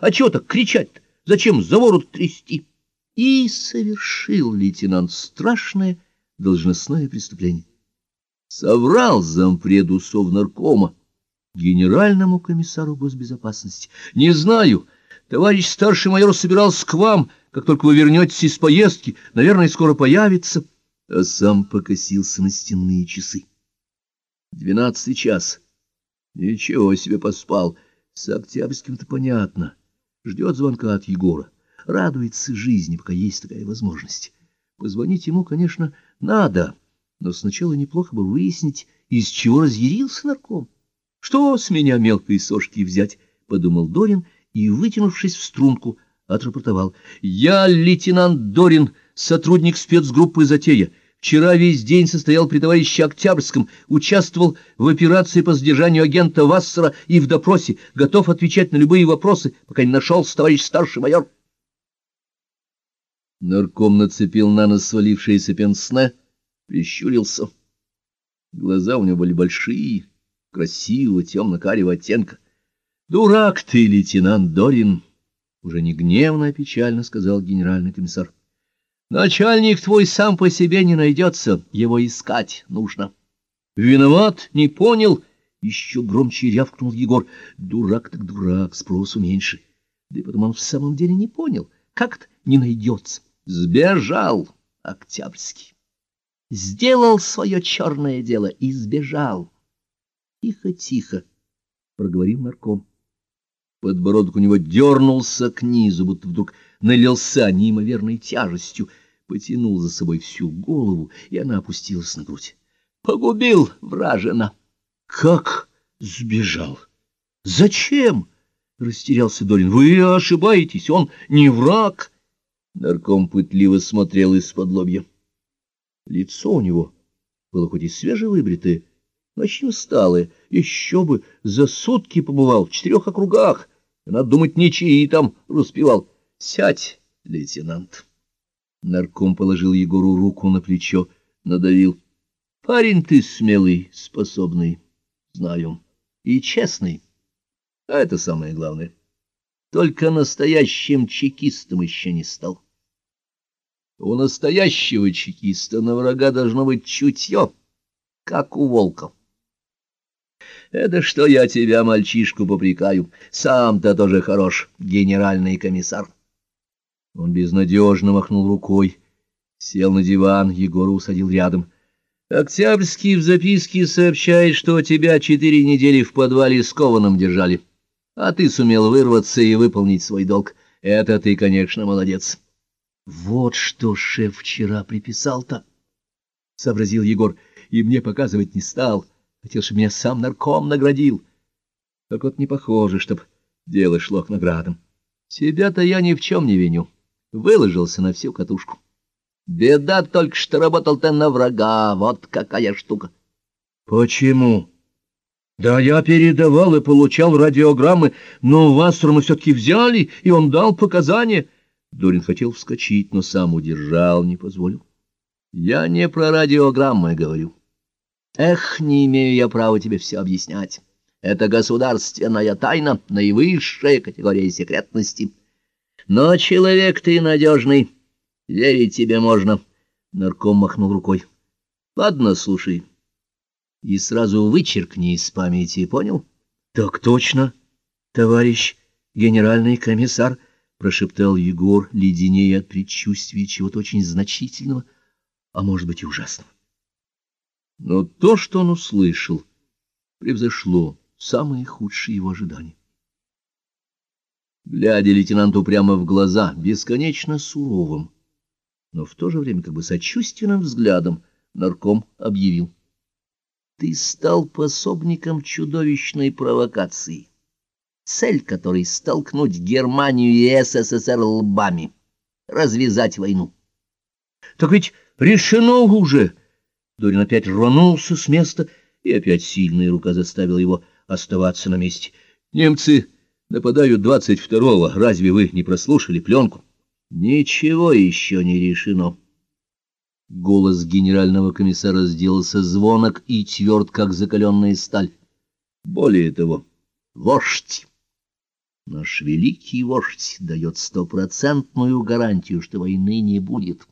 А чего так кричать-то? Зачем за ворот трясти? И совершил лейтенант страшное должностное преступление. Соврал зампреду Совнаркома, генеральному комиссару госбезопасности. Не знаю, товарищ старший майор собирался к вам, как только вы вернетесь из поездки, наверное, скоро появится, а сам покосился на стенные часы. Двенадцатый час. Ничего себе поспал. С Октябрьским-то понятно. Ждет звонка от Егора. Радуется жизни, пока есть такая возможность. Позвонить ему, конечно, надо, но сначала неплохо бы выяснить, из чего разъярился нарком. Что с меня мелкой сошки взять, — подумал Дорин и, вытянувшись в струнку, отрапортовал. Я лейтенант Дорин, сотрудник спецгруппы «Затея». Вчера весь день состоял при товарище Октябрьском, участвовал в операции по задержанию агента Вассера и в допросе, готов отвечать на любые вопросы, пока не нашелся товарищ старший майор. Нарком нацепил на нос свалившееся пенсне, прищурился. Глаза у него были большие, красивого, темно-карего оттенка. — Дурак ты, лейтенант Дорин! — уже не гневно, а печально сказал генеральный комиссар. — Начальник твой сам по себе не найдется, его искать нужно. — Виноват, не понял? — еще громче рявкнул Егор. — Дурак так дурак, спросу меньше. Да и потом он в самом деле не понял, как-то не найдется. Сбежал Октябрьский. Сделал свое черное дело и сбежал. Тихо-тихо, проговорил нарком. Подбородок у него дернулся к низу, будто вдруг налился неимоверной тяжестью, потянул за собой всю голову, и она опустилась на грудь. Погубил вражина. Как сбежал? Зачем? Растерялся Долин. Вы ошибаетесь, он не враг. Нарком пытливо смотрел из-под лобья. Лицо у него было хоть и свежевыбритое, но очень усталое. Еще бы, за сутки побывал в четырех округах. Надо думать, ничьи там распевал. Сядь, лейтенант. Нарком положил Егору руку на плечо, надавил. Парень ты смелый, способный, знаю, и честный. А это самое главное. Только настоящим чекистом еще не стал. У настоящего чекиста на врага должно быть чутье, как у волка. Это что я тебя, мальчишку, попрекаю. Сам-то тоже хорош, генеральный комиссар. Он безнадежно махнул рукой, сел на диван, Егора усадил рядом. Октябрьский в записке сообщает, что тебя четыре недели в подвале скованным держали, а ты сумел вырваться и выполнить свой долг. Это ты, конечно, молодец. Вот что шеф вчера приписал-то, — сообразил Егор, — и мне показывать не стал. Хотел, чтобы меня сам нарком наградил. Так вот не похоже, чтоб дело шло к наградам. Себя-то я ни в чем не виню. Выложился на всю катушку. Беда только, что работал ты на врага. Вот какая штука. Почему? Да я передавал и получал радиограммы, но Вассера мы все-таки взяли, и он дал показания. Дурин хотел вскочить, но сам удержал, не позволил. Я не про радиограммы говорю. Эх, не имею я права тебе все объяснять. Это государственная тайна, наивысшая категория секретности. Но человек ты надежный, верить тебе можно. Нарком махнул рукой. Ладно, слушай. И сразу вычеркни из памяти, понял? Так точно, товарищ генеральный комиссар, прошептал Егор, леденее от предчувствия чего-то очень значительного, а может быть и ужасного. Но то, что он услышал, превзошло самые худшие его ожидания. Глядя лейтенанту прямо в глаза, бесконечно суровым, но в то же время как бы сочувственным взглядом, нарком объявил. Ты стал пособником чудовищной провокации, цель которой — столкнуть Германию и СССР лбами, развязать войну. — Так ведь решено уже! Дорин опять рванулся с места, и опять сильная рука заставила его оставаться на месте. Немцы нападают двадцать второго. Разве вы не прослушали пленку? Ничего еще не решено. Голос генерального комиссара сделался звонок и тверд, как закаленная сталь. Более того, вождь. Наш великий вождь дает стопроцентную гарантию, что войны не будет.